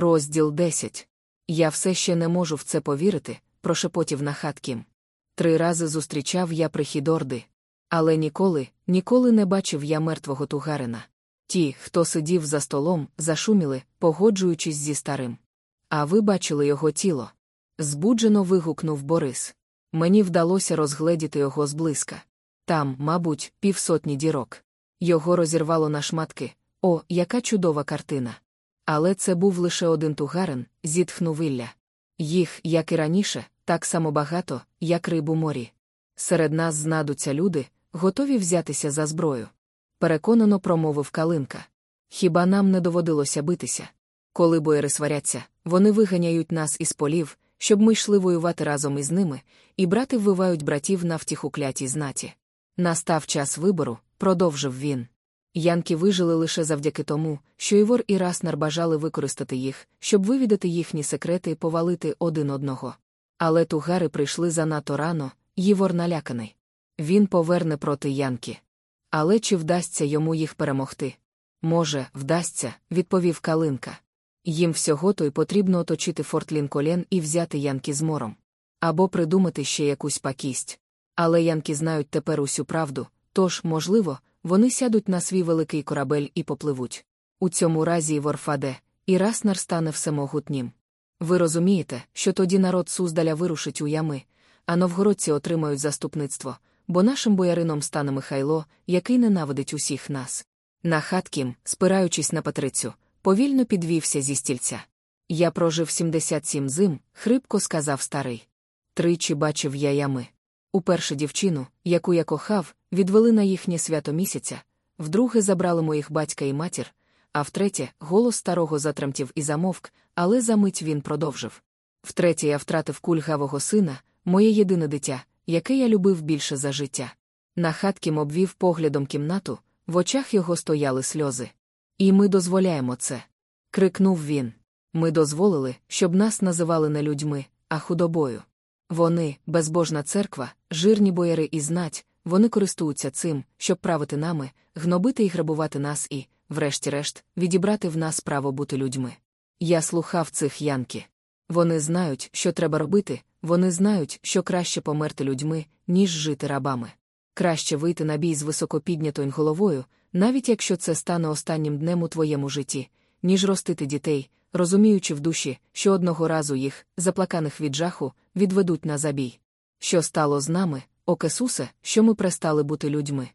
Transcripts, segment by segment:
Розділ 10. Я все ще не можу в це повірити, прошепотів на хаткім. Три рази зустрічав я прихід орди. Але ніколи, ніколи не бачив я мертвого тугарина. Ті, хто сидів за столом, зашуміли, погоджуючись зі старим. А ви бачили його тіло? Збуджено вигукнув Борис. Мені вдалося розгледіти його зблизька. Там, мабуть, півсотні дірок. Його розірвало на шматки. О, яка чудова картина! Але це був лише один тугарин, зітхнув Ілля. Їх, як і раніше, так само багато, як риб у морі. Серед нас знадуться люди, готові взятися за зброю. Переконано промовив Калинка. Хіба нам не доводилося битися? Коли боєри сваряться, вони виганяють нас із полів, щоб ми йшли воювати разом із ними, і брати вбивають братів на втіху клятій знаті. Настав час вибору, продовжив він. Янки вижили лише завдяки тому, що Івор і Раснар бажали використати їх, щоб вивідати їхні секрети і повалити один одного. Але тугари прийшли занадто рано, Євор наляканий. Він поверне проти Янки. Але чи вдасться йому їх перемогти? Може, вдасться, відповів Калинка. Їм всього то й потрібно оточити форт Лінколен і взяти Янки з мором. Або придумати ще якусь пакість. Але Янки знають тепер усю правду, тож, можливо, вони сядуть на свій великий корабель і попливуть. У цьому разі Ворфаде, і Раснар стане всемогутнім. Ви розумієте, що тоді народ Суздаля вирушить у ями, а новгородці отримають заступництво, бо нашим боярином стане Михайло, який ненавидить усіх нас. Нахаткім, спираючись на Патрицю, повільно підвівся зі стільця. Я прожив 77 зим, хрипко сказав старий. Тричі бачив я ями. Уперше дівчину, яку я кохав, відвели на їхнє свято місяця, вдруге забрали моїх батька і матір, а втретє, голос старого затремтів і замовк, але за мить він продовжив. Втретє, я втратив кульгавого сина, моє єдине дитя, яке я любив більше за життя. На хаткім обвів поглядом кімнату, в очах його стояли сльози. І ми дозволяємо це. крикнув він. Ми дозволили, щоб нас називали не людьми, а худобою. Вони, безбожна церква, жирні бояри і знать, вони користуються цим, щоб правити нами, гнобити і грабувати нас і, врешті-решт, відібрати в нас право бути людьми. Я слухав цих янки. Вони знають, що треба робити, вони знають, що краще померти людьми, ніж жити рабами. Краще вийти на бій з високопіднятою головою, навіть якщо це стане останнім днем у твоєму житті, ніж ростити дітей, розуміючи в душі, що одного разу їх, заплаканих від жаху, відведуть на забій. Що стало з нами, Окесусе, що ми перестали бути людьми.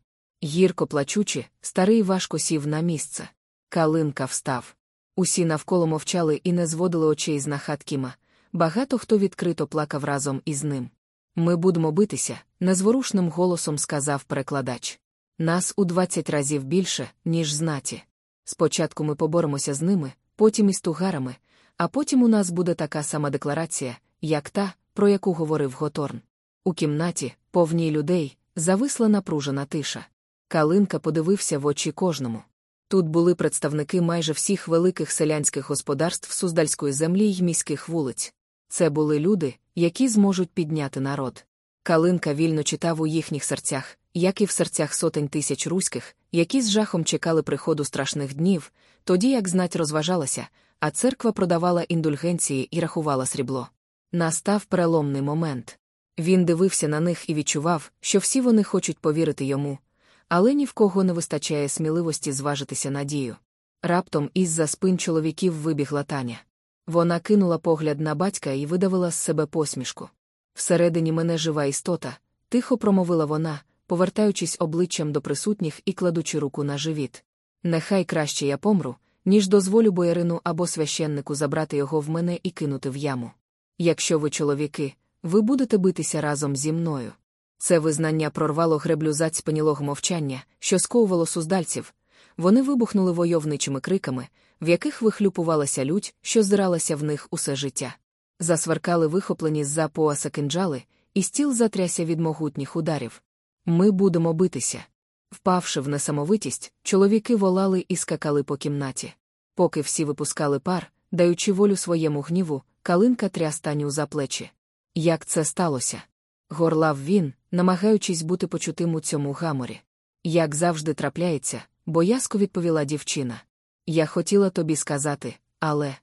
Гірко плачучи, старий важко сів на місце. Калинка встав. Усі навколо мовчали і не зводили очей з нахаткіма. Багато хто відкрито плакав разом із ним. Ми будемо битися, незворушним голосом сказав перекладач. Нас у двадцять разів більше, ніж знаті. Спочатку ми поборемося з ними, потім із тугарами, а потім у нас буде така сама декларація, як та, про яку говорив Готорн. У кімнаті, повній людей, зависла напружена тиша. Калинка подивився в очі кожному. Тут були представники майже всіх великих селянських господарств Суздальської землі й міських вулиць. Це були люди, які зможуть підняти народ. Калинка вільно читав у їхніх серцях, як і в серцях сотень тисяч руських, які з жахом чекали приходу страшних днів, тоді як знать розважалася, а церква продавала індульгенції і рахувала срібло. Настав переломний момент. Він дивився на них і відчував, що всі вони хочуть повірити йому, але ні в кого не вистачає сміливості зважитися надію. Раптом із-за спин чоловіків вибігла Таня. Вона кинула погляд на батька і видавила з себе посмішку. Всередині мене жива істота, тихо промовила вона, повертаючись обличчям до присутніх і кладучи руку на живіт. Нехай краще я помру, ніж дозволю боярину або священнику забрати його в мене і кинути в яму. Якщо ви чоловіки, ви будете битися разом зі мною. Це визнання прорвало греблю зацьпанілого мовчання, що сковувало суздальців. Вони вибухнули войовничими криками, в яких вихлюпувалася лють, що здиралася в них усе життя. Засверкали вихоплені з-за пояса кинджали, і стіл затряся від могутніх ударів. Ми будемо битися. Впавши в несамовитість, чоловіки волали і скакали по кімнаті. Поки всі випускали пар, даючи волю своєму гніву, калинка тряс Таню за плечі. Як це сталося? Горлав він, намагаючись бути почутим у цьому гаморі. Як завжди трапляється, боязко відповіла дівчина. Я хотіла тобі сказати, але.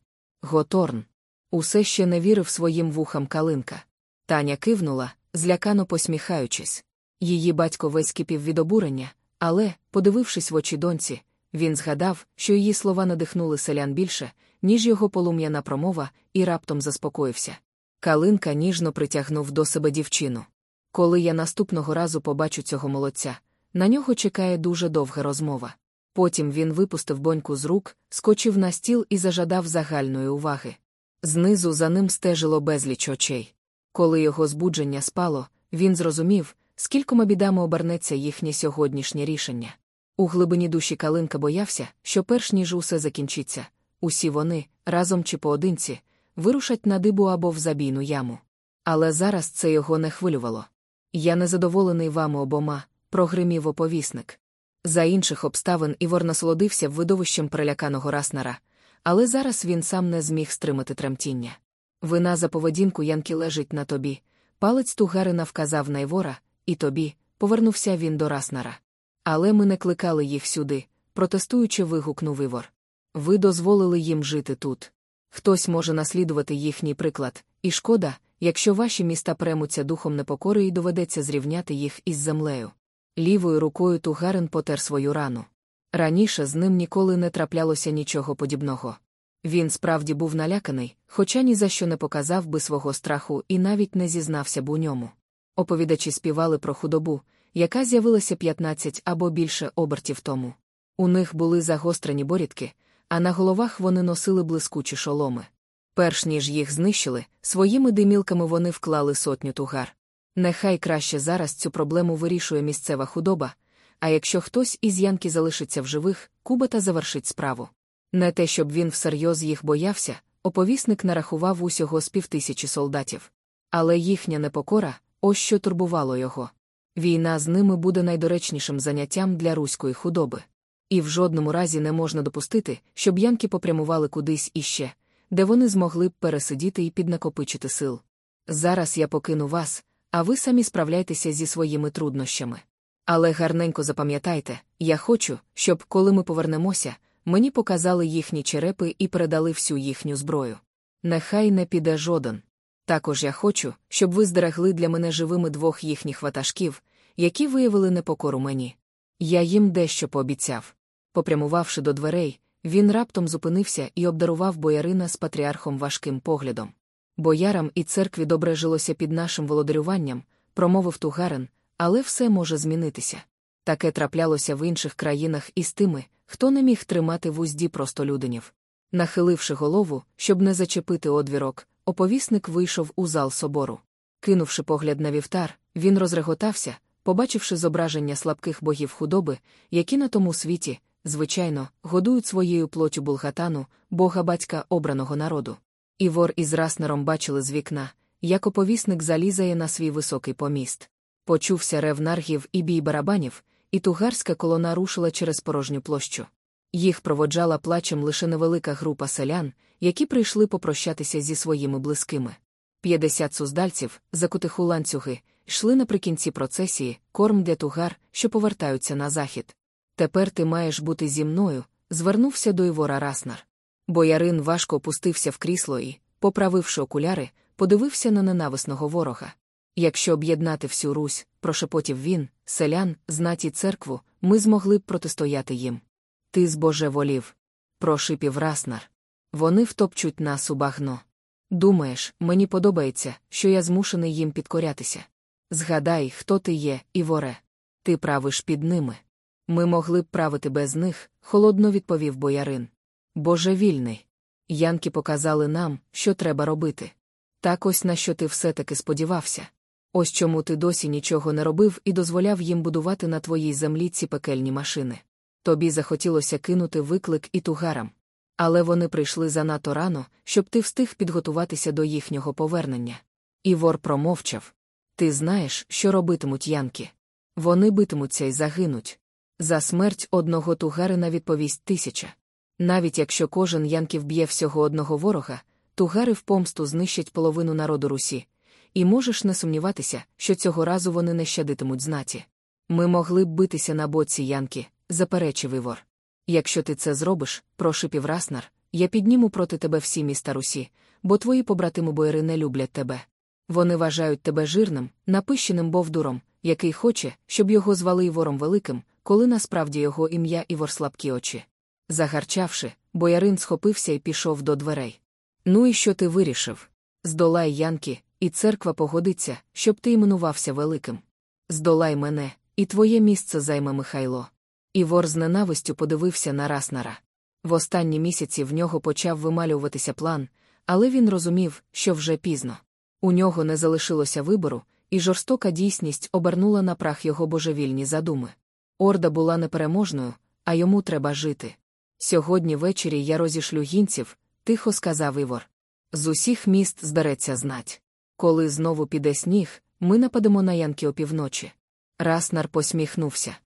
Готорн. Усе ще не вірив своїм вухам калинка. Таня кивнула, злякано посміхаючись. Її батько весь кипів від обурення, але, подивившись в очі доньці, він згадав, що її слова надихнули селян більше, ніж його полум'яна промова, і раптом заспокоївся. Калинка ніжно притягнув до себе дівчину. Коли я наступного разу побачу цього молодця, на нього чекає дуже довга розмова. Потім він випустив боньку з рук, скочив на стіл і зажадав загальної уваги. Знизу за ним стежило безліч очей. Коли його збудження спало, він зрозумів, скількома бідами обернеться їхнє сьогоднішнє рішення. У глибині душі Калинка боявся, що перш ніж усе закінчиться, усі вони, разом чи поодинці, вирушать на дибу або в забійну яму. Але зараз це його не хвилювало. Я незадоволений вами обома, прогримів оповісник. За інших обставин Івор насолодився видовищем приляканого раснара, але зараз він сам не зміг стримати тремтіння. Вина за поведінку Янки лежить на тобі. Палець Тугарина вказав на Івора, і тобі, повернувся він до раснара. Але ми не кликали їх сюди, протестуючи, вигукнув Івор. Ви дозволили їм жити тут. Хтось може наслідувати їхній приклад, і шкода, якщо ваші міста премуться духом непокори і доведеться зрівняти їх із землею. Лівою рукою Тугарин потер свою рану. Раніше з ним ніколи не траплялося нічого подібного. Він справді був наляканий, хоча ні за що не показав би свого страху і навіть не зізнався б у ньому. Оповідачі співали про худобу, яка з'явилася 15 або більше обертів тому. У них були загострені борідки, а на головах вони носили блискучі шоломи. Перш ніж їх знищили, своїми димілками вони вклали сотню тугар. Нехай краще зараз цю проблему вирішує місцева худоба, а якщо хтось із янки залишиться в живих, Кубата завершить справу. Не те, щоб він всерйоз їх боявся, оповісник нарахував усього з півтисячі солдатів. Але їхня непокора ось що турбувало його. Війна з ними буде найдоречнішим заняттям для руської худоби. І в жодному разі не можна допустити, щоб янки попрямували кудись іще, де вони змогли б пересидіти і піднакопичити сил. Зараз я покину вас, а ви самі справляйтеся зі своїми труднощами. Але гарненько запам'ятайте, я хочу, щоб, коли ми повернемося, мені показали їхні черепи і передали всю їхню зброю. Нехай не піде жоден. Також я хочу, щоб ви здерегли для мене живими двох їхніх ватажків, які виявили непокору мені. Я їм дещо пообіцяв. Попрямувавши до дверей, він раптом зупинився і обдарував боярина з патріархом важким поглядом. Боярам і церкві добре жилося під нашим володарюванням, промовив Тугарин, але все може змінитися. Таке траплялося в інших країнах із тими, хто не міг тримати в узді простолюдинів. Нахиливши голову, щоб не зачепити одвірок, оповісник вийшов у зал собору. Кинувши погляд на вівтар, він розреготався, побачивши зображення слабких богів худоби, які на тому світі, звичайно, годують своєю плотю булгатану, бога батька обраного народу. І вор із Раснером бачили з вікна, як оповісник залізає на свій високий поміст. Почувся рев наргів і бій барабанів, і тугарська колона рушила через порожню площу. Їх проводжала плачем лише невелика група селян, які прийшли попрощатися зі своїми близькими. П'ятдесят суздальців, закутих у ланцюги, йшли наприкінці процесії, корм для тугар, що повертаються на захід. Тепер ти маєш бути зі мною, звернувся до Івора Раснар. Боярин важко опустився в крісло і, поправивши окуляри, подивився на ненависного ворога. Якщо об'єднати всю Русь, прошепотів він, селян, знаті церкву, ми змогли б протистояти їм. Ти збожеволів. Прошипів Раснар. Вони втопчуть нас у багно. Думаєш, мені подобається, що я змушений їм підкорятися. Згадай, хто ти є, Іворе. Ти правиш під ними. Ми могли б правити без них, холодно відповів боярин. Божевільний. Янки показали нам, що треба робити. Так ось на що ти все-таки сподівався. Ось чому ти досі нічого не робив і дозволяв їм будувати на твоїй землі ці пекельні машини. Тобі захотілося кинути виклик і тугарам. Але вони прийшли занадто рано, щоб ти встиг підготуватися до їхнього повернення. Івор промовчав Ти знаєш, що робитимуть янки. Вони битимуться і загинуть. За смерть одного тугарина відповість тисяча. Навіть якщо кожен янків б'є всього одного ворога, тугари в помсту знищать половину народу Русі, і можеш не сумніватися, що цього разу вони не щадитимуть знаті. Ми могли б битися на боці янки, заперечив Івор. Якщо ти це зробиш, прошипів Раснар, я підніму проти тебе всі міста Русі, бо твої побратими бояри не люблять тебе. Вони вважають тебе жирним, напищеним бовдуром, який хоче, щоб його звали Івором Великим, коли насправді його ім'я Івор слабкі очі. Загарчавши, боярин схопився і пішов до дверей. Ну і що ти вирішив? Здолай Янки, і церква погодиться, щоб ти іменувався великим. Здолай мене, і твоє місце займе Михайло. Івор з ненавистю подивився на Раснара. В останні місяці в нього почав вималюватися план, але він розумів, що вже пізно. У нього не залишилося вибору, і жорстока дійсність обернула на прах його божевільні задуми. Орда була непереможною, а йому треба жити. Сьогодні ввечері я розішлю гінців, тихо сказав Івор. З усіх міст збереться знать. Коли знову піде сніг, ми нападемо на янки опівночі. Раснар посміхнувся.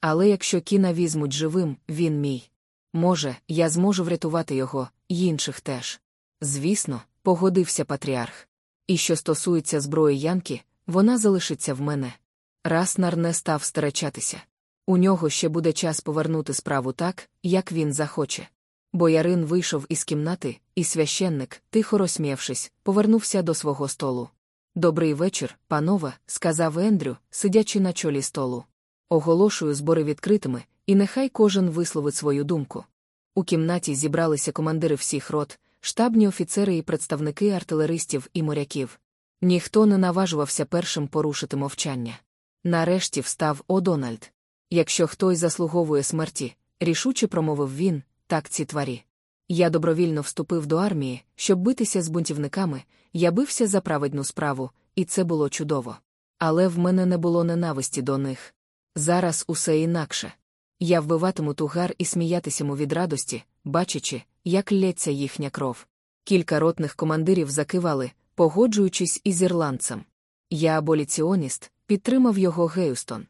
Але якщо кіна візьмуть живим, він мій. Може, я зможу врятувати його, й інших теж. Звісно, погодився патріарх. І що стосується зброї Янки, вона залишиться в мене. Раснар не став стеречатися. У нього ще буде час повернути справу так, як він захоче. Боярин вийшов із кімнати, і священник, тихо розсміявшись, повернувся до свого столу. Добрий вечір, панове, сказав Ендрю, сидячи на чолі столу. Оголошую збори відкритими, і нехай кожен висловить свою думку. У кімнаті зібралися командири всіх рот, штабні офіцери і представники артилеристів і моряків. Ніхто не наважувався першим порушити мовчання. Нарешті встав О'Дональд. Якщо хтось заслуговує смерті, рішуче промовив він, так ці тварі. Я добровільно вступив до армії, щоб битися з бунтівниками, я бився за праведну справу, і це було чудово. Але в мене не було ненависті до них. Зараз усе інакше. Я вбиватиму тугар і сміятиму від радості, бачачи, як лється їхня кров. Кілька ротних командирів закивали, погоджуючись із ірландцем. Я аболіціоніст, підтримав його Геюстон.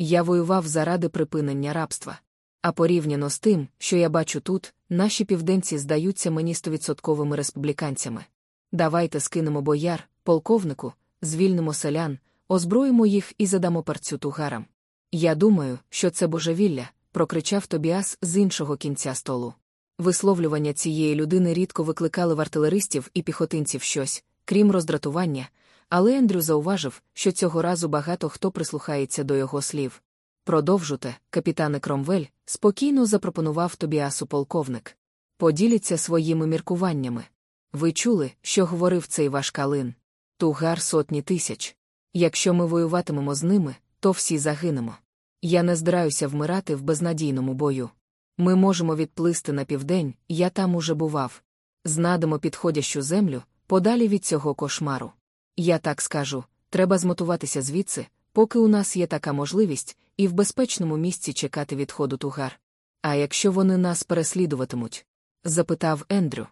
Я воював заради припинення рабства. А порівняно з тим, що я бачу тут, наші південці здаються мені стовідсотковими республіканцями. Давайте скинемо бояр, полковнику, звільнимо селян, озброїмо їх і задамо парцю тугарам. Я думаю, що це божевілля, прокричав Тобіас з іншого кінця столу. Висловлювання цієї людини рідко викликали в артилеристів і піхотинців щось, крім роздратування, але Ендрю зауважив, що цього разу багато хто прислухається до його слів. Продовжуте, капітане Кромвель, спокійно запропонував Тобіасу полковник. Поділіться своїми міркуваннями. Ви чули, що говорив цей ваш калин? Тугар сотні тисяч. Якщо ми воюватимемо з ними, то всі загинемо. Я не збираюся вмирати в безнадійному бою. Ми можемо відплисти на південь, я там уже бував. Знадимо підходящу землю, подалі від цього кошмару. Я так скажу треба змотуватися звідси, поки у нас є така можливість, і в безпечному місці чекати відходу тугар. А якщо вони нас переслідуватимуть? запитав Ендрю.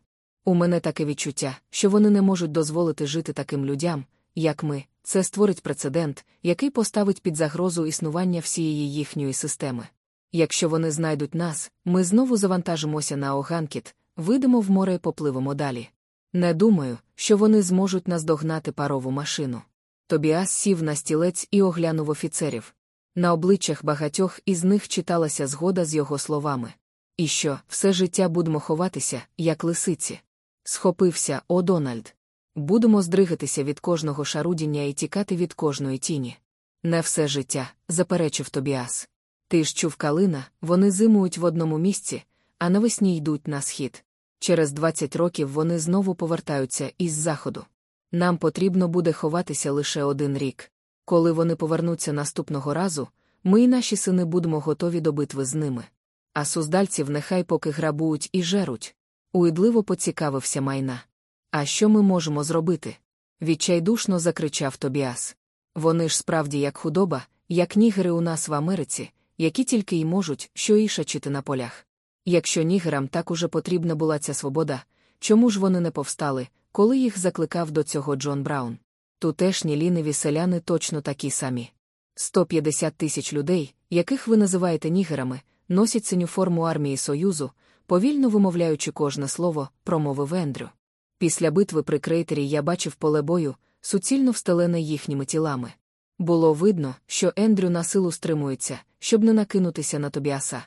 У мене таке відчуття, що вони не можуть дозволити жити таким людям, як ми, це створить прецедент, який поставить під загрозу існування всієї їхньої системи. Якщо вони знайдуть нас, ми знову завантажимося на Оганкіт, вийдемо в море і попливемо далі. Не думаю, що вони зможуть наздогнати парову машину. Тобіас сів на стілець і оглянув офіцерів. На обличчях багатьох із них читалася згода з його словами. І що, все життя будемо ховатися, як лисиці. Схопився О Дональд. Будемо здригатися від кожного шарудіння і тікати від кожної тіні. Не все життя, заперечив Тобіас. Ти ж чув калина, вони зимують в одному місці, а навесні йдуть на схід. Через 20 років вони знову повертаються із заходу. Нам потрібно буде ховатися лише один рік. Коли вони повернуться наступного разу, ми і наші сини будемо готові до битви з ними. А суздальців нехай поки грабують і жеруть. Уїдливо поцікавився майна. А що ми можемо зробити? Відчайдушно закричав Тобіас. Вони ж справді як худоба, як нігери у нас в Америці, які тільки й можуть, що і шачити на полях. Якщо нігерам так уже потрібна була ця свобода, чому ж вони не повстали, коли їх закликав до цього Джон Браун? Тутешні ліниві селяни точно такі самі. 150 тисяч людей, яких ви називаєте нігерами, носять синю форму армії Союзу, повільно вимовляючи кожне слово, промовив Ендрю. Після битви при крейтері я бачив поле бою, суцільно встелене їхніми тілами. Було видно, що Ендрю на силу стримується, щоб не накинутися на Тобіаса.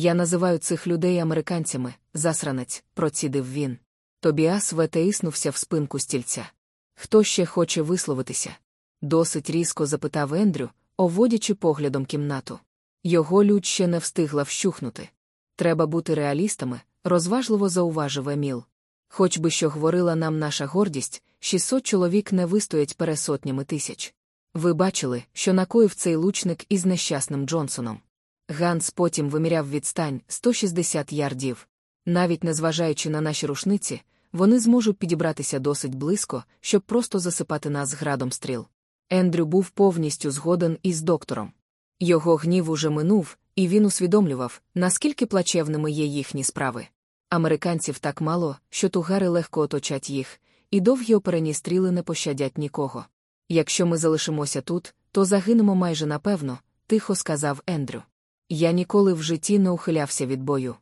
Я називаю цих людей американцями, засранець, процідив він. Тобіас ветеїснувся в спинку стільця. Хто ще хоче висловитися? Досить різко запитав Ендрю, оводячи поглядом кімнату. Його лють ще не встигла вщухнути. Треба бути реалістами, розважливо зауважив Еміл. Хоч би що говорила нам наша гордість, 600 чоловік не вистоять пересотнями тисяч. Ви бачили, що накоїв цей лучник із нещасним Джонсоном. Ганс потім виміряв відстань 160 ярдів. Навіть незважаючи на наші рушниці, вони зможуть підібратися досить близько, щоб просто засипати нас градом стріл. Ендрю був повністю згоден із доктором. Його гнів уже минув, і він усвідомлював, наскільки плачевними є їхні справи. Американців так мало, що тугари легко оточать їх, і довгі оперені стріли не пощадять нікого. Якщо ми залишимося тут, то загинемо майже напевно, тихо сказав Ендрю. Я ніколи в житті не ухилявся від бою.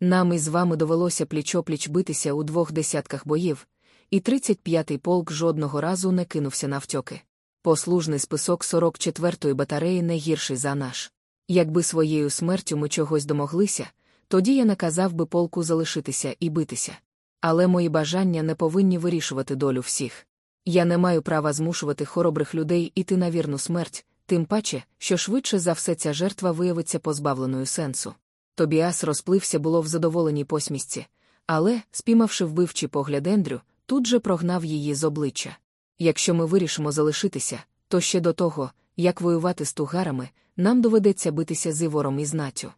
Нам із вами довелося пліч-опліч битися у двох десятках боїв, і 35-й полк жодного разу не кинувся навтьоки. Послужний список 44-ї батареї не гірший за наш. Якби своєю смертю ми чогось домоглися, тоді я наказав би полку залишитися і битися. Але мої бажання не повинні вирішувати долю всіх. Я не маю права змушувати хоробрих людей іти на вірну смерть, тим паче, що швидше за все ця жертва виявиться позбавленою сенсу. Тобіас розплився було в задоволеній посмішці, але, спіймавши вбивчий погляд Ендрю, тут же прогнав її з обличчя. Якщо ми вирішимо залишитися, то ще до того, як воювати з тугарами, нам доведеться битися з Івором і знаттю.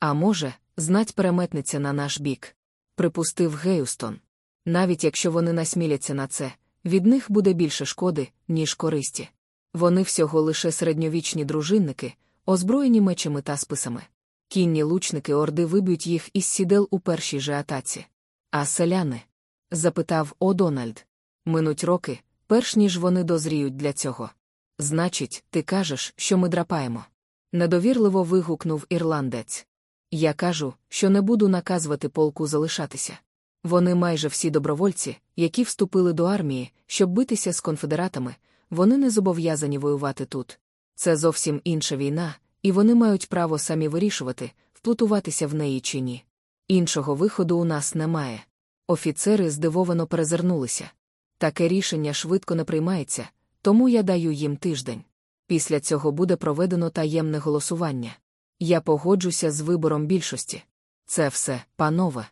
А може, знать переметнеться на наш бік. Припустив Геюстон. Навіть якщо вони насміляться на це, від них буде більше шкоди, ніж користі. Вони всього лише середньовічні дружинники, озброєні мечами та списами. Кінні лучники орди виб'ють їх із сідел у першій же атаці. А селяни? запитав О'Дональд. Минуть роки, перш ніж вони дозріють для цього. Значить, ти кажеш, що ми драпаємо. Недовірливо вигукнув ірландець. Я кажу, що не буду наказувати полку залишатися. Вони майже всі добровольці, які вступили до армії, щоб битися з конфедератами, вони не зобов'язані воювати тут. Це зовсім інша війна, і вони мають право самі вирішувати, вплутуватися в неї чи ні. Іншого виходу у нас немає. Офіцери здивовано перезирнулися. Таке рішення швидко не приймається, тому я даю їм тиждень. Після цього буде проведено таємне голосування. Я погоджуся з вибором більшості. Це все, панове.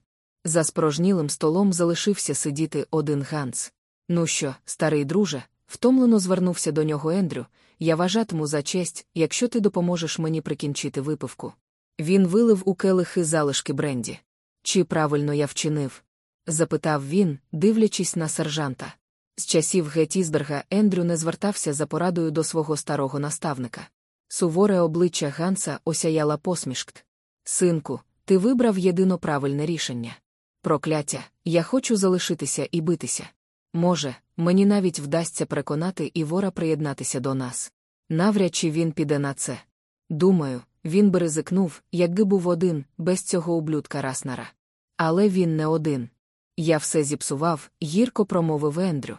За спорожнілим столом залишився сидіти один Ганс. Ну що, старий друже, втомлено звернувся до нього Ендрю, я вважатиму за честь, якщо ти допоможеш мені прикінчити випивку. Він вилив у келихи залишки Бренді. Чи правильно я вчинив? запитав він, дивлячись на сержанта. З часів Геттісберга Ендрю не звертався за порадою до свого старого наставника. Суворе обличчя Ганса осяяла посмішк. Синку, ти вибрав єдино правильне рішення. Прокляття, я хочу залишитися і битися. Може, мені навіть вдасться переконати Івора приєднатися до нас. Навряд чи він піде на це. Думаю, він би ризикнув, якби був один, без цього ублюдка Раснара. Але він не один. Я все зіпсував, гірко промовив Ендрю.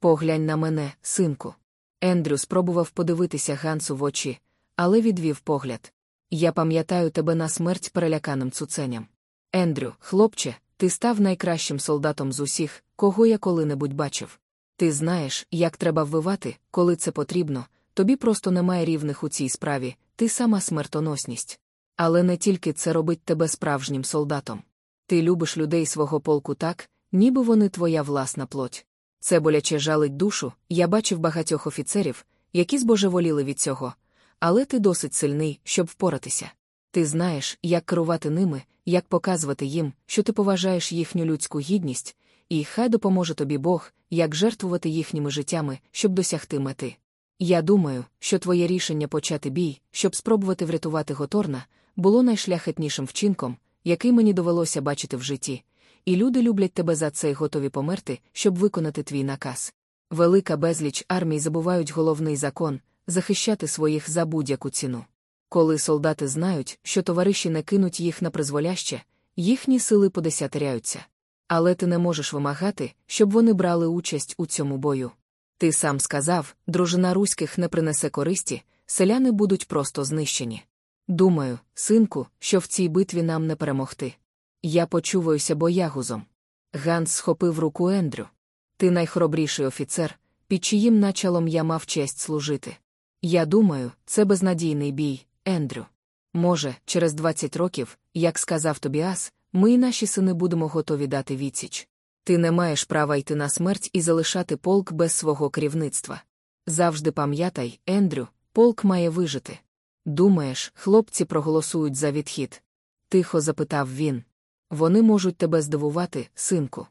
Поглянь на мене, синку. Ендрю спробував подивитися Гансу в очі, але відвів погляд. Я пам'ятаю тебе на смерть переляканим цуценям. Ендрю, хлопче, ти став найкращим солдатом з усіх, кого я коли-небудь бачив. Ти знаєш, як треба вбивати, коли це потрібно, тобі просто немає рівних у цій справі, ти сама смертоносність. Але не тільки це робить тебе справжнім солдатом. Ти любиш людей свого полку так, ніби вони твоя власна плоть. Це боляче жалить душу, я бачив багатьох офіцерів, які збожеволіли від цього, але ти досить сильний, щоб впоратися. Ти знаєш, як керувати ними, як показувати їм, що ти поважаєш їхню людську гідність, і хай допоможе тобі Бог, як жертвувати їхніми життями, щоб досягти мети. Я думаю, що твоє рішення почати бій, щоб спробувати врятувати Готорна, було найшляхетнішим вчинком, який мені довелося бачити в житті, і люди люблять тебе за це й готові померти, щоб виконати твій наказ. Велика безліч армій забувають головний закон захищати своїх за будь-яку ціну. Коли солдати знають, що товариші не кинуть їх на призволяще, їхні сили подесятеряються. Але ти не можеш вимагати, щоб вони брали участь у цьому бою. Ти сам сказав, дружина руських не принесе користі, селяни будуть просто знищені. Думаю, синку, що в цій битві нам не перемогти. Я почуваюся боягузом. Ганс схопив руку Ендрю. Ти найхоробріший офіцер, під чиїм началом я мав честь служити. Я думаю, це безнадійний бій, Ендрю. Може, через 20 років, як сказав Тобіас, ми і наші сини будемо готові дати відсіч. Ти не маєш права йти на смерть і залишати полк без свого керівництва. Завжди пам'ятай, Ендрю, полк має вижити. Думаєш, хлопці проголосують за відхід? Тихо запитав він. Вони можуть тебе здивувати, синку.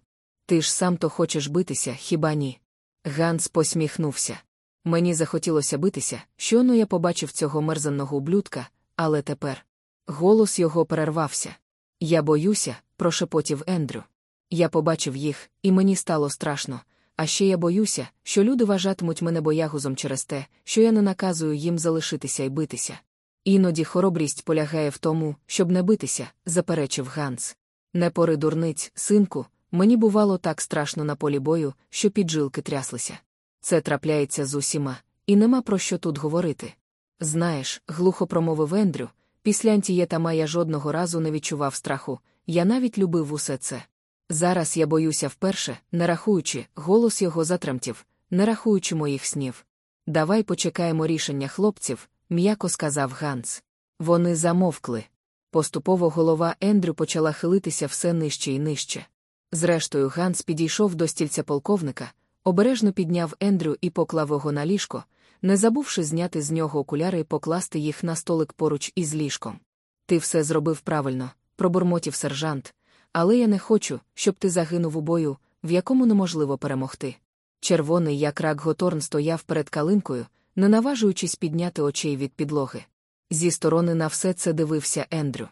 Ти ж сам то хочеш битися, хіба ні? Ганс посміхнувся. Мені захотілося битися, щойно я побачив цього мерзенного ублюдка, але тепер. Голос його перервався. Я боюся, прошепотів Ендрю. Я побачив їх, і мені стало страшно. А ще я боюся, що люди вважатимуть мене боягузом через те, що я не наказую їм залишитися і битися. Іноді хоробрість полягає в тому, щоб не битися, заперечив Ганс. Не пори дурниць, синку, мені бувало так страшно на полі бою, що піджилки тряслися. Це трапляється з усіма, і нема про що тут говорити. Знаєш, глухо промовив Ендрю, після антієтама я жодного разу не відчував страху, я навіть любив усе це. Зараз я боюся вперше, не рахуючи, голос його затремтів, не рахуючи моїх снів. Давай почекаємо рішення хлопців, м'яко сказав Ганс. Вони замовкли. Поступово голова Ендрю почала хилитися все нижче і нижче. Зрештою, Ганс підійшов до стільця полковника, обережно підняв Ендрю і поклав його на ліжко, не забувши зняти з нього окуляри і покласти їх на столик поруч із ліжком. Ти все зробив правильно, пробурмотів сержант, але я не хочу, щоб ти загинув у бою, в якому неможливо перемогти. Червоний, як рак Готорн, стояв перед калинкою, не наважуючись підняти очей від підлоги. Зі сторони на все це дивився Ендрю.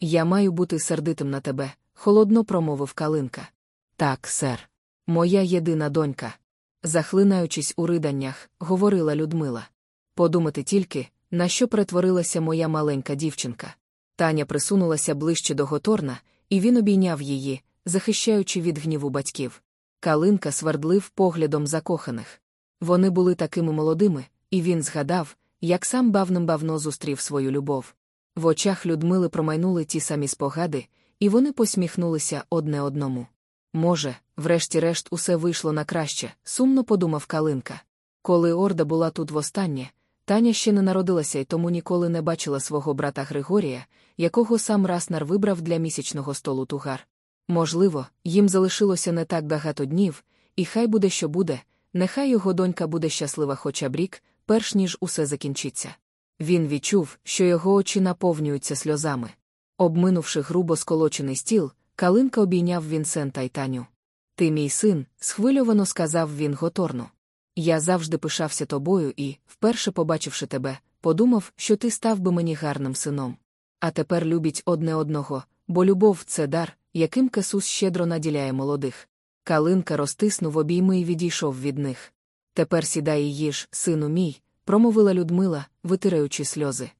Я маю бути сердитим на тебе, холодно промовив калинка. Так, сер. Моя єдина донька. Захлинаючись у риданнях, говорила Людмила. Подумати тільки, на що перетворилася моя маленька дівчинка. Таня присунулася ближче до Готорна, і він обійняв її, захищаючи від гніву батьків. Калинка свердлив поглядом закоханих. Вони були такими молодими, і він згадав, як сам бавним-бавно зустрів свою любов. В очах Людмили промайнули ті самі спогади, і вони посміхнулися одне одному. Може, врешті-решт, усе вийшло на краще, сумно подумав Калинка. Коли Орда була тут востаннє, Таня ще не народилася і тому ніколи не бачила свого брата Григорія, якого сам Раснар вибрав для місячного столу тугар. Можливо, їм залишилося не так багато днів, і хай буде, що буде, нехай його донька буде щаслива хоча б рік, перш ніж усе закінчиться. Він відчув, що його очі наповнюються сльозами. Обминувши грубо сколочений стіл, Калинка обійняв Вінсента й Таню. Ти мій син, схвильовано сказав він готорно. Я завжди пишався тобою і, вперше побачивши тебе, подумав, що ти став би мені гарним сином. А тепер любіть одне одного, бо любов це дар, яким Кесус щедро наділяє молодих. Калинка розтиснув обійми і відійшов від них. Тепер сідай і їж, сину мій, промовила Людмила, витираючи сльози.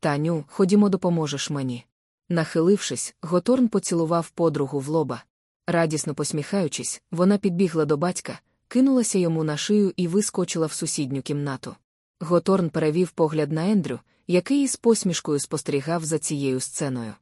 Таню, ходімо, допоможеш мені. Нахилившись, Готорн поцілував подругу в лоба. Радісно посміхаючись, вона підбігла до батька, кинулася йому на шию і вискочила в сусідню кімнату. Готорн перевів погляд на Ендрю, який із посмішкою спостерігав за цією сценою.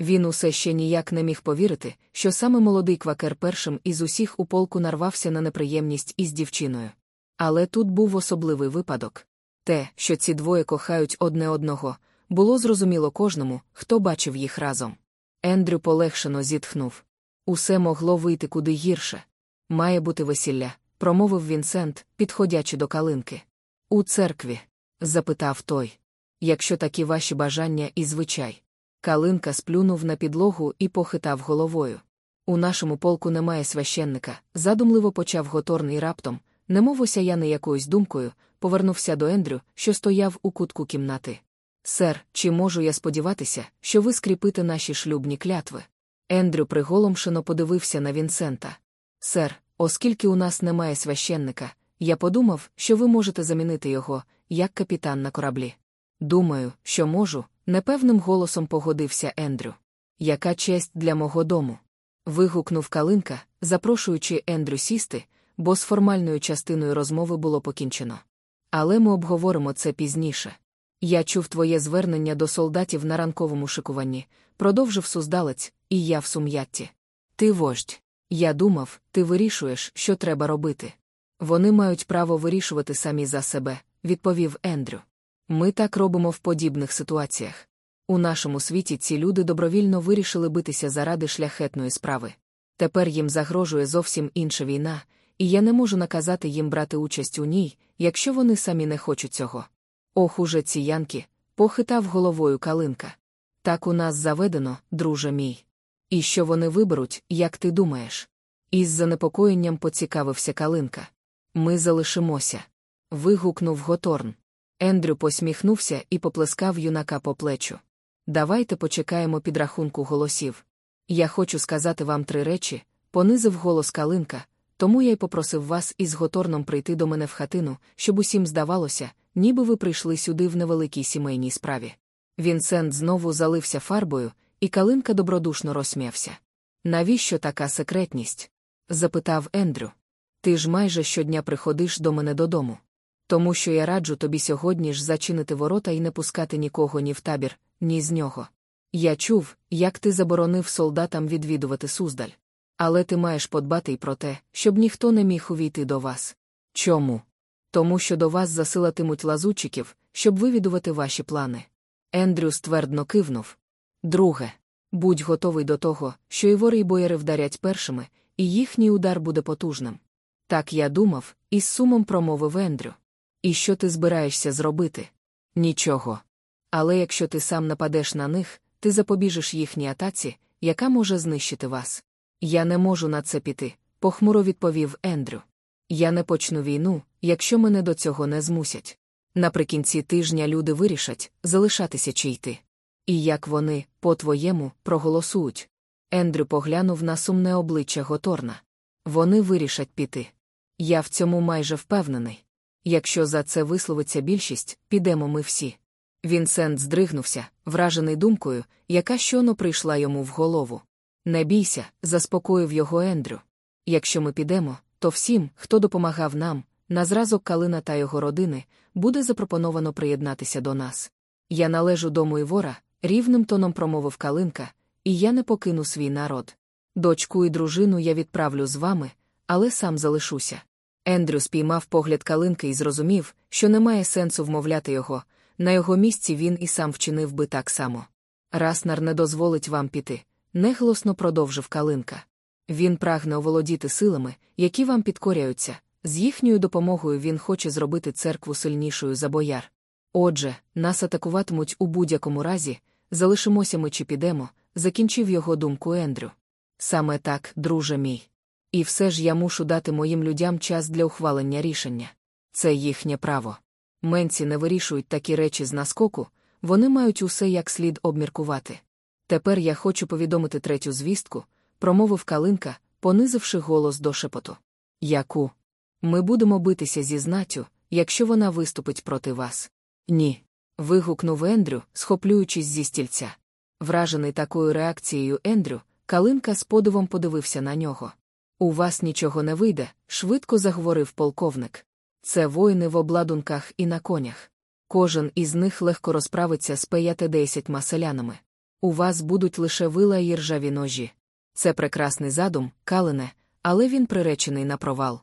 Він усе ще ніяк не міг повірити, що саме молодий квакер першим із усіх у полку нарвався на неприємність із дівчиною. Але тут був особливий випадок. Те, що ці двоє кохають одне одного, було зрозуміло кожному, хто бачив їх разом. Ендрю полегшено зітхнув. Усе могло вийти куди гірше. Має бути весілля, промовив Вінсент, підходячи до калинки. У церкві? запитав той. Якщо такі ваші бажання і звичай. Калинка сплюнув на підлогу і похитав головою. У нашому полку немає священника, задумливо почав готорний раптом, немов осяяний якоюсь думкою, повернувся до Ендрю, що стояв у кутку кімнати. Сер, чи можу я сподіватися, що ви скріпите наші шлюбні клятви? Ендрю приголомшено подивився на Вінсента. Сер, оскільки у нас немає священника, я подумав, що ви можете замінити його, як капітан на кораблі. Думаю, що можу, непевним голосом погодився Ендрю. Яка честь для мого дому? вигукнув Калинка, запрошуючи Ендрю сісти, бо з формальною частиною розмови було покінчено. Але ми обговоримо це пізніше. Я чув твоє звернення до солдатів на ранковому шикуванні, продовжив суздалець, і я в сум'ятті. Ти вождь. Я думав, ти вирішуєш, що треба робити. Вони мають право вирішувати самі за себе, відповів Ендрю. Ми так робимо в подібних ситуаціях. У нашому світі ці люди добровільно вирішили битися заради шляхетної справи. Тепер їм загрожує зовсім інша війна, і я не можу наказати їм брати участь у ній, якщо вони самі не хочуть цього. Ох, уже ці янки, похитав головою калинка. Так у нас заведено, друже мій. І що вони виберуть, як ти думаєш? Із занепокоєнням поцікавився калинка. Ми залишимося. Вигукнув Готорн. Ендрю посміхнувся і поплескав юнака по плечу. Давайте почекаємо підрахунку голосів. Я хочу сказати вам три речі, понизив голос Калинка, тому я й попросив вас із Готорном прийти до мене в хатину, щоб усім здавалося, ніби ви прийшли сюди в невеликій сімейній справі. Вінсент знову залився фарбою, і Калинка добродушно розсміявся. Навіщо така секретність? запитав Ендрю. Ти ж майже щодня приходиш до мене додому. Тому що я раджу тобі сьогодні ж зачинити ворота і не пускати нікого ні в табір, ні з нього. Я чув, як ти заборонив солдатам відвідувати суздаль. Але ти маєш подбати й про те, щоб ніхто не міг увійти до вас. Чому? Тому що до вас засилатимуть лазутчиків, щоб вивідувати ваші плани. Ендрю ствердно кивнув. Друге, будь готовий до того, що і вори й боєри вдарять першими, і їхній удар буде потужним. Так я думав, із сумом промовив Ендрю. І що ти збираєшся зробити? Нічого. Але якщо ти сам нападеш на них, ти запобіжиш їхній атаці, яка може знищити вас. Я не можу на це піти, похмуро відповів Ендрю. Я не почну війну, якщо мене до цього не змусять. Наприкінці тижня люди вирішать, залишатися чи йти. І як вони, по-твоєму, проголосують. Ендрю поглянув на сумне обличчя Готорна. Вони вирішать піти. Я в цьому майже впевнений. Якщо за це висловиться більшість, підемо ми всі. Вінсент здригнувся, вражений думкою, яка щоно прийшла йому в голову. Не бійся, заспокоїв його Ендрю. Якщо ми підемо, то всім, хто допомагав нам, на зразок Калина та його родини, буде запропоновано приєднатися до нас. Я належу дому Івора, рівним тоном промовив Калинка, і я не покину свій народ. Дочку і дружину я відправлю з вами, але сам залишуся. Ендрю спіймав погляд Калинки і зрозумів, що немає сенсу вмовляти його, на його місці він і сам вчинив би так само. Раснар не дозволить вам піти, неголосно продовжив Калинка. Він прагне оволодіти силами, які вам підкоряються, з їхньою допомогою він хоче зробити церкву сильнішою за бояр. Отже, нас атакуватимуть у будь-якому разі, залишимося ми чи підемо, закінчив його думку Ендрю. Саме так, друже мій. І все ж я мушу дати моїм людям час для ухвалення рішення. Це їхнє право. Менці не вирішують такі речі з наскоку, вони мають усе як слід обміркувати. Тепер я хочу повідомити третю звістку, промовив Калинка, понизивши голос до шепоту. Яку? Ми будемо битися зі знаттю, якщо вона виступить проти вас. Ні. вигукнув Ендрю, схоплюючись зі стільця. Вражений такою реакцією Ендрю, Калинка з подивом подивився на нього. У вас нічого не вийде, швидко заговорив полковник. Це воїни в обладунках і на конях. Кожен із них легко розправиться з п'яти-десятьма селянами. У вас будуть лише вила і ржаві ножі. Це прекрасний задум, калине, але він приречений на провал.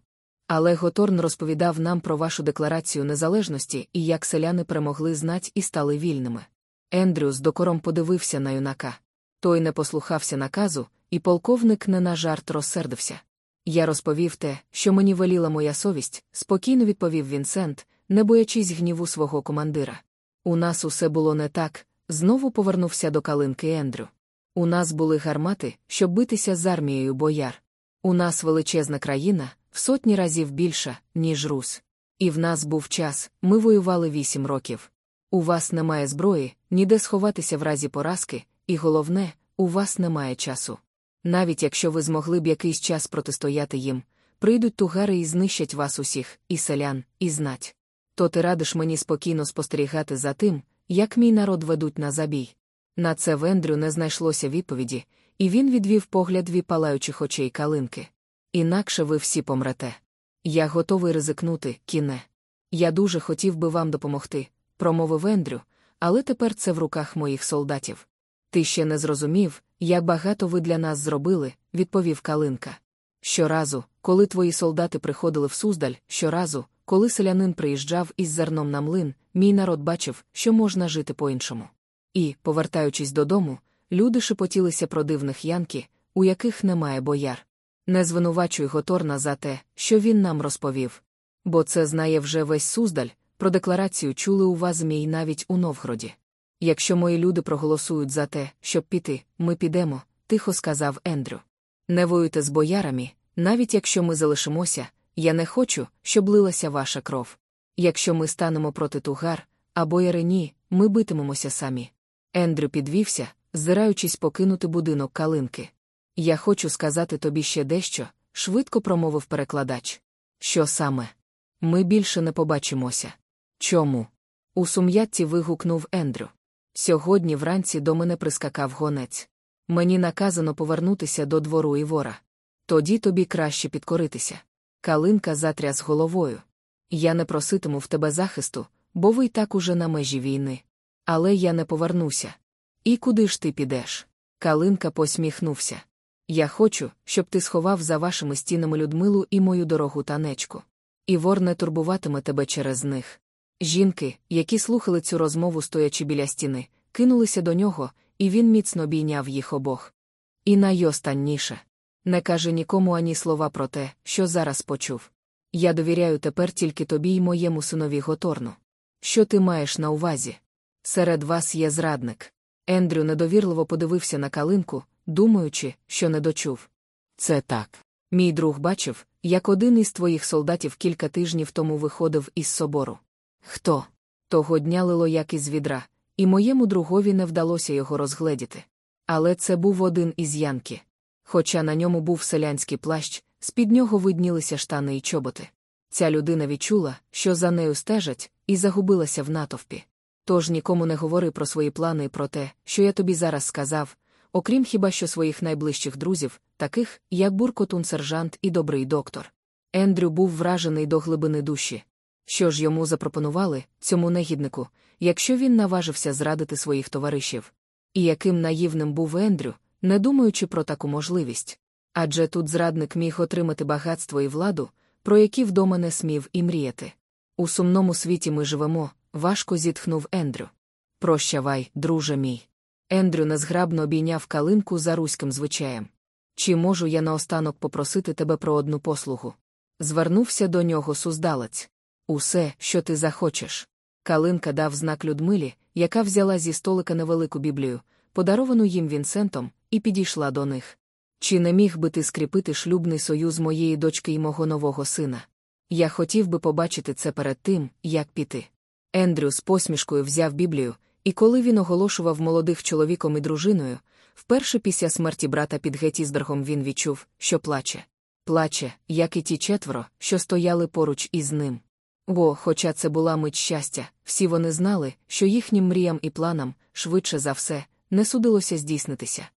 Але Готорн розповідав нам про вашу декларацію незалежності і як селяни перемогли знать і стали вільними. Ендрю з докором подивився на юнака. Той не послухався наказу, і полковник не на жарт розсердився. Я розповів те, що мені веліла моя совість, спокійно відповів Вінсент, не боячись гніву свого командира. У нас усе було не так, знову повернувся до калинки Ендрю. У нас були гармати, щоб битися з армією бояр. У нас величезна країна, в сотні разів більша, ніж Рус. І в нас був час, ми воювали вісім років. У вас немає зброї, ніде сховатися в разі поразки, і головне, у вас немає часу. Навіть якщо ви змогли б якийсь час протистояти їм, прийдуть тугари і знищать вас усіх, і селян, і знать. То ти радиш мені спокійно спостерігати за тим, як мій народ ведуть на забій. На це Вендрю не знайшлося відповіді, і він відвів погляд ві палаючих очей калинки. Інакше ви всі помрете. Я готовий ризикнути, кіне. Я дуже хотів би вам допомогти, промовив Ендрю, але тепер це в руках моїх солдатів. Ти ще не зрозумів, як багато ви для нас зробили, відповів Калинка. Щоразу, коли твої солдати приходили в Суздаль, щоразу, коли селянин приїжджав із зерном на млин, мій народ бачив, що можна жити по-іншому. І, повертаючись додому, люди шепотілися про дивних янки, у яких немає бояр. Не звинувачуй Готорна за те, що він нам розповів. Бо це знає вже весь Суздаль, про декларацію чули у вас змій навіть у Новгороді. Якщо мої люди проголосують за те, щоб піти, ми підемо, тихо сказав Ендрю. Не воюйте з боярами, навіть якщо ми залишимося, я не хочу, щоб лилася ваша кров. Якщо ми станемо проти тугар, а бояри ні, ми битимемося самі. Ендрю підвівся, зираючись покинути будинок калинки. Я хочу сказати тобі ще дещо, швидко промовив перекладач. Що саме? Ми більше не побачимося. Чому? У сум'ятті вигукнув Ендрю. Сьогодні вранці до мене прискакав гонець. Мені наказано повернутися до двору Івора. Тоді тобі краще підкоритися. Калинка затряс головою. Я не проситиму в тебе захисту, бо ви й так уже на межі війни. Але я не повернуся. І куди ж ти підеш? Калинка посміхнувся. Я хочу, щоб ти сховав за вашими стінами Людмилу і мою дорогу танечку. Івор не турбуватиме тебе через них. Жінки, які слухали цю розмову, стоячи біля стіни, кинулися до нього, і він міцно обійняв їх обох. І найостанніше не каже нікому ані слова про те, що зараз почув. Я довіряю тепер тільки тобі й моєму синові Готорну. Що ти маєш на увазі? Серед вас є зрадник. Ендрю недовірливо подивився на калинку, думаючи, що не дочув. Це так. Мій друг бачив, як один із твоїх солдатів кілька тижнів тому виходив із собору. Хто? Того дня лило як із відра, і моєму другові не вдалося його розгледіти. Але це був один із янки. Хоча на ньому був селянський плащ, з-під нього виднілися штани й чоботи. Ця людина відчула, що за нею стежать, і загубилася в натовпі. Тож нікому не говори про свої плани і про те, що я тобі зараз сказав, окрім хіба що своїх найближчих друзів, таких, як буркотун сержант і добрий доктор. Ендрю був вражений до глибини душі. Що ж йому запропонували, цьому негіднику, якщо він наважився зрадити своїх товаришів? І яким наївним був Ендрю, не думаючи про таку можливість. Адже тут зрадник міг отримати багатство і владу, про які вдома не смів і мріяти. У сумному світі ми живемо, важко зітхнув Ендрю. Прощавай, друже мій. Ендрю незграбно обійняв калинку за руським звичаєм. Чи можу я наостанок попросити тебе про одну послугу? Звернувся до нього суздалець. Усе, що ти захочеш. Калинка дав знак Людмилі, яка взяла зі столика невелику біблію, подаровану їм Вінсентом, і підійшла до них. Чи не міг би ти скріпити шлюбний союз моєї дочки і мого нового сина? Я хотів би побачити це перед тим, як піти. Ендрю з посмішкою взяв Біблію, і коли він оголошував молодих чоловіком і дружиною, вперше після смерті брата під Геттісбергом він відчув, що плаче. Плаче, як і ті четверо, що стояли поруч із ним. Бо, хоча це була мить щастя, всі вони знали, що їхнім мріям і планам, швидше за все, не судилося здійснитися.